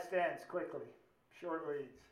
Last dance, quickly. Short leads.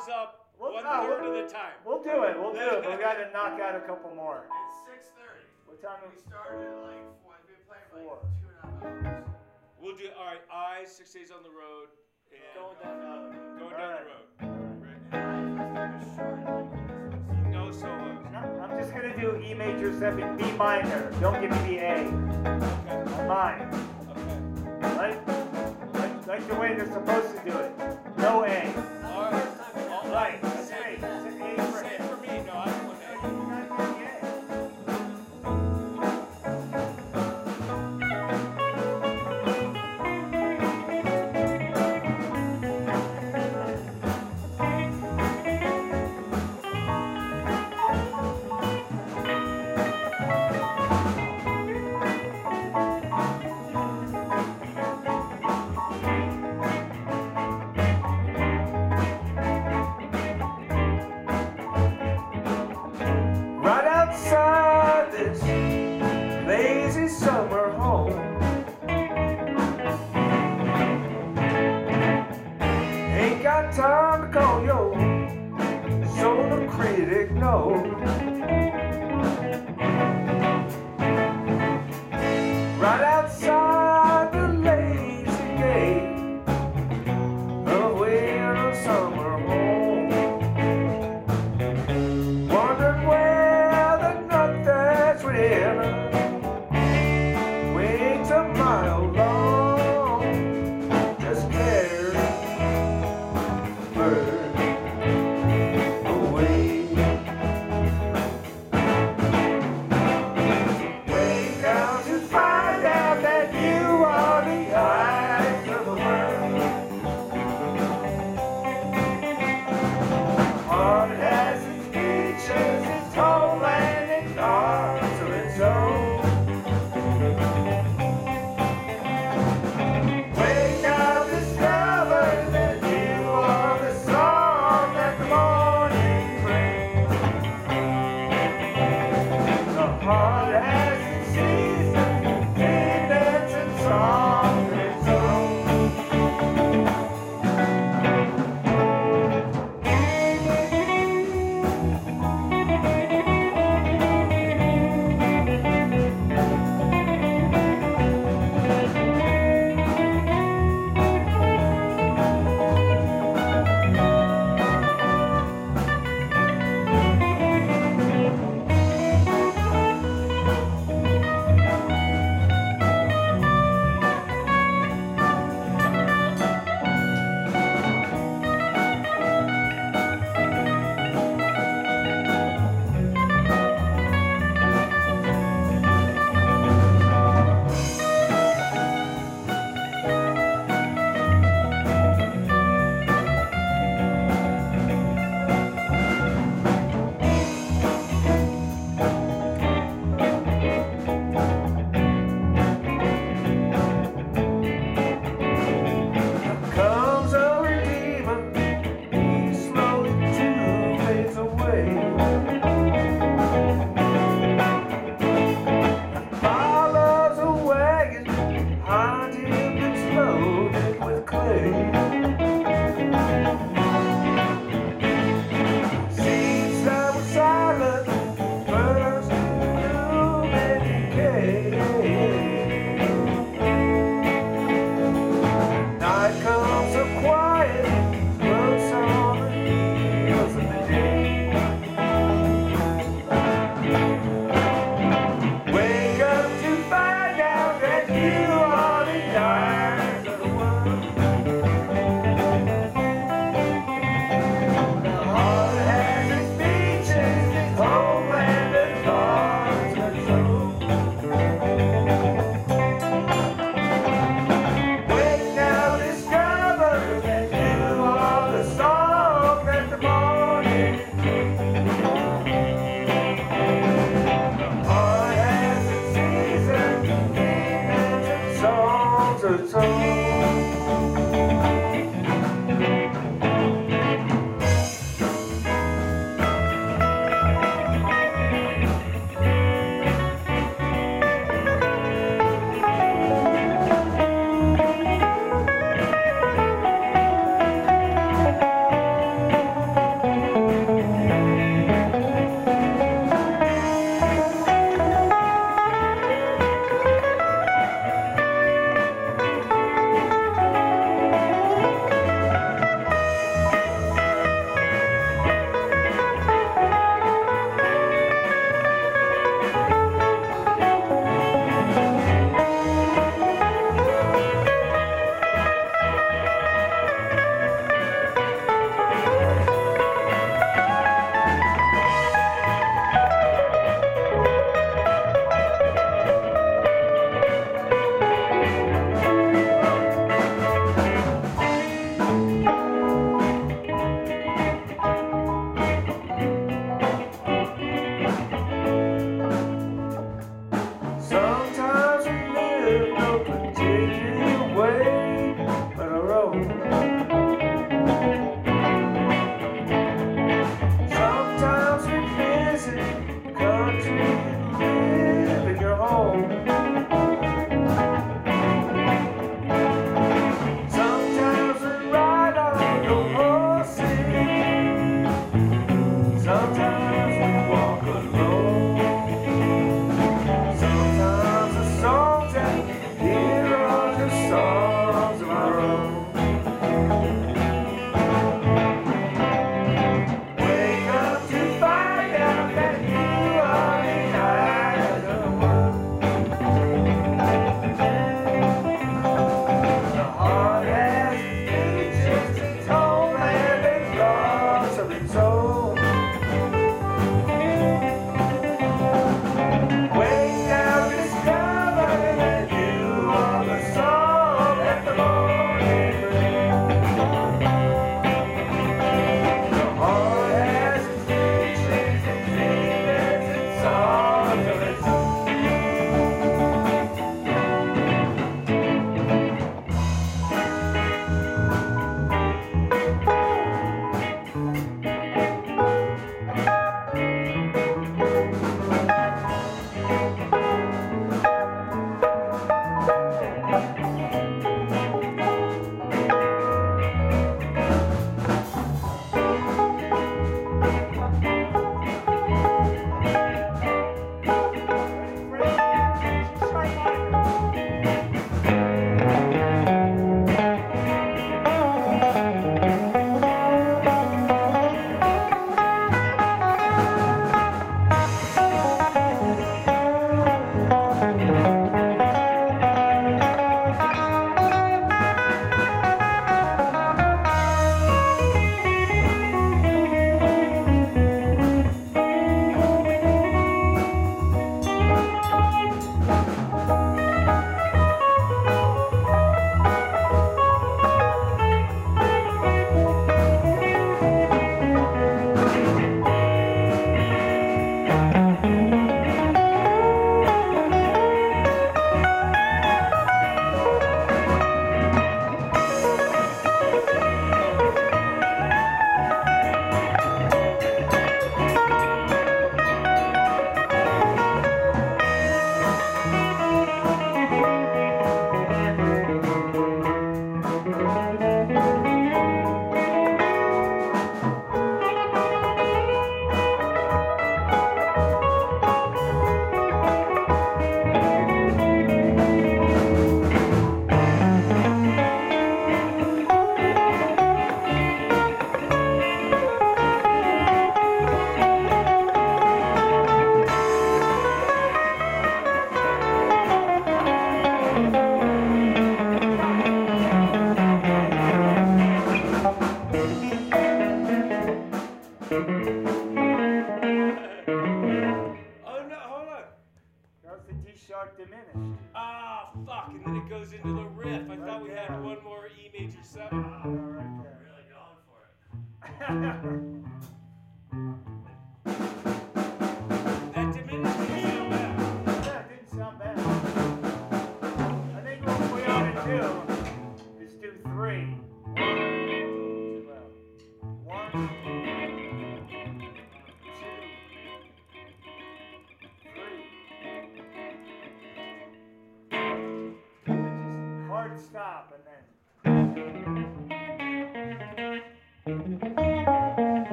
goes up we'll, one no, third we'll, of the time. We'll do it. We'll do it. But we got to knock out a couple more. It's six thirty. What time? We started at like four. We've been playing like four. two and a half hours. We'll do all right. I six days on the road and going uh, down, uh, going down right. the road. Right. No solos. I'm just gonna do E major seven, B minor. Don't give me the A. Okay. I'm mine. Okay. Like, like, like the way they're supposed to do it. No A. Lord.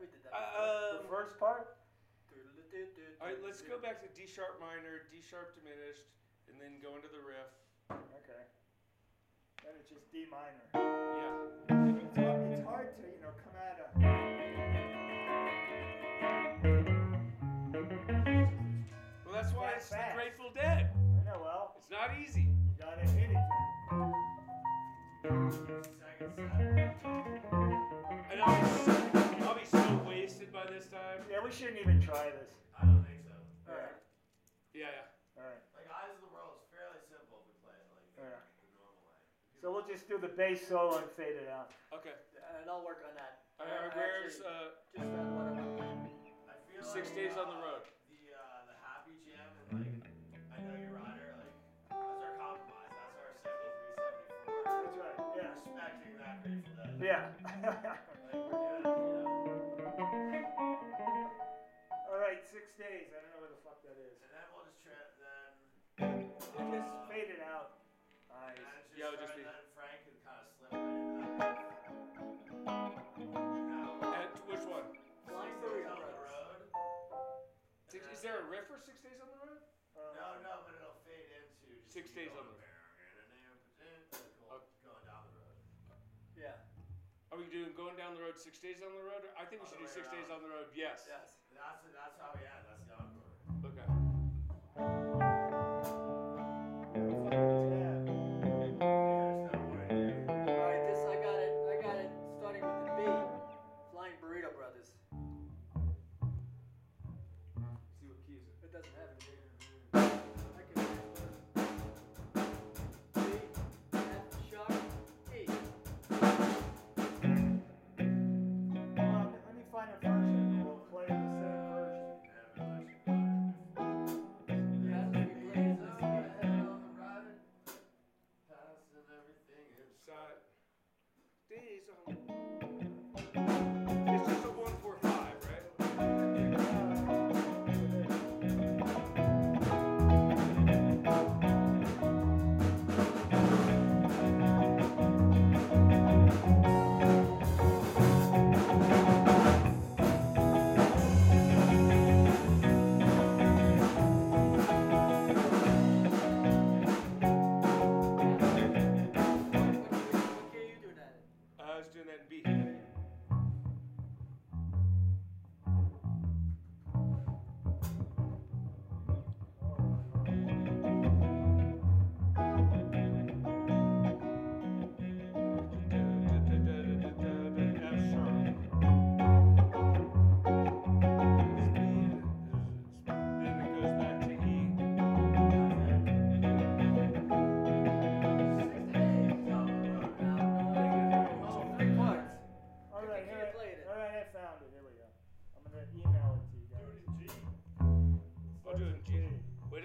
We could do that. We did that. Uh, The first part? all right, let's go back to D sharp minor, D sharp diminished, and then go into the riff. Okay. Then it's just D minor. Yeah. It's hard, it's hard to, you know, come out of. Well, that's why That it's the. Grateful Dead. I know, well, It's not easy. you gotta hit it. Second set. And I'll by this time. Yeah, we shouldn't even try this. I don't think so. Alright, Yeah, yeah. alright. Like Eyes of the World is fairly simple if we play it like Yeah. the normal way. So we'll just do the bass solo and fade it out. Okay. And I'll work on that. All right, where's Actually, uh, just that one of them. I feel Six like, Days on the uh, Road? The uh, the happy jam and like I Know You Rider like that's our compromise. That's our 73, 74. That's right, yeah. Respecting that Grateful Dead. Yeah. Like we're good, you know. Days. I don't know where the fuck that is. And then we'll just try then. We'll just fade it out. And Nice. then just Yeah, just be- then Frank can kind of slip right into and which one? Flying Six Days on the road. Six, is there a riff for Six Days on the Road? Uh, No, no, but it'll fade into just Six Days on the- Going going down the road. Yeah. Are we doing going down the road Six Days on the Road? I think we should do Other way Six Days on the Road. Yes. Yes. That's that's how we end.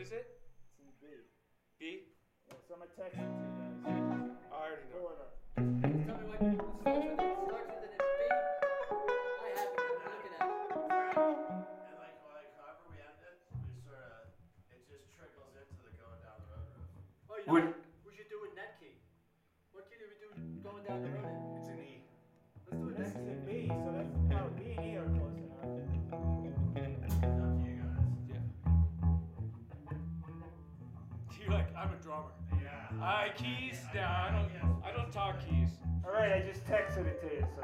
Is it? It's in B. B? Yeah, so I'm gonna text it to you guys. I already know. Pull it. Tell me what it starts with. It starts with an B. I have it. I'm looking at it. And like, like however we end it, we sort of, it just trickles into the going down the road. Oh, you know what? We should do it net key. What key do we do going down the road Yeah. I keys? Nah, I don't. I don't talk keys. All right, I just texted it to you, so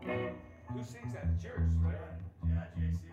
if you want. Who sings that? It's yours, right? Yeah, JC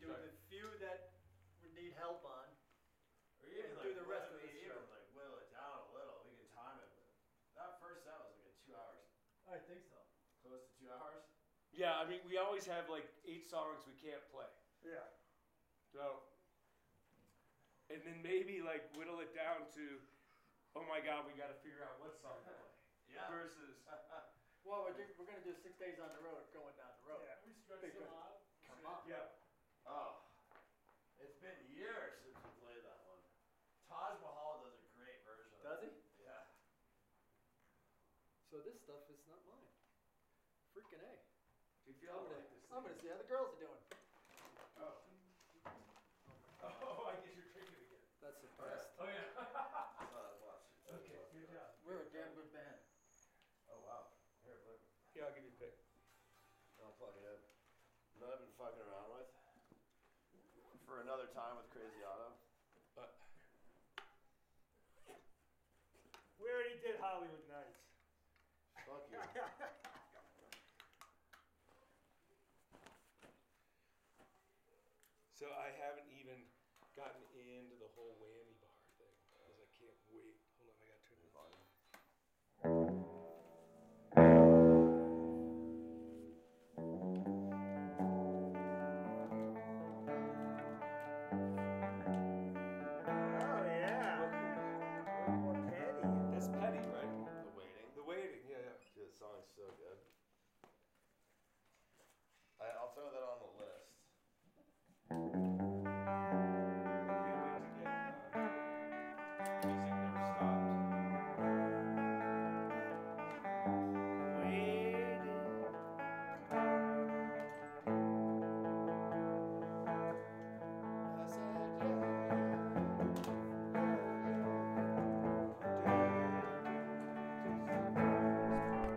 Right. the few that we need help on. Or even And like do the rest whittle- of this even show. like whittle it down a little. We can time it. That first set was like a two hours, I think so. close to two hours. Yeah, I mean, we always have like eight songs we can't play. Yeah. So, and then maybe like whittle it down to, oh my God, we got to figure out what song to play. Yeah. Versus, Well, we're, do- we're gonna do six days on the road, going down the road. Yeah. We stretch them out. Come on. yeah. Oh, it's been years since we played that one. Taj Mahal does a great version. Does he? Yeah. So this stuff is not mine. Freaking A. If you I'm gonna, like this, I'm gonna see how the girls are doing. Oh. Oh, oh I guess you're drinking again. That's the Oh, yeah. best. Oh yeah. That's what I watched. okay, good job. We're a damn good band. Oh wow. Here, look. Yeah, I'll give you a pick. I'll plug it in. You know what I've been fucking around with? For another time with Crazy oTTo. Uh, we already did Hollywood Nights. Fuck you. So I haven't even gotten into the whole whammy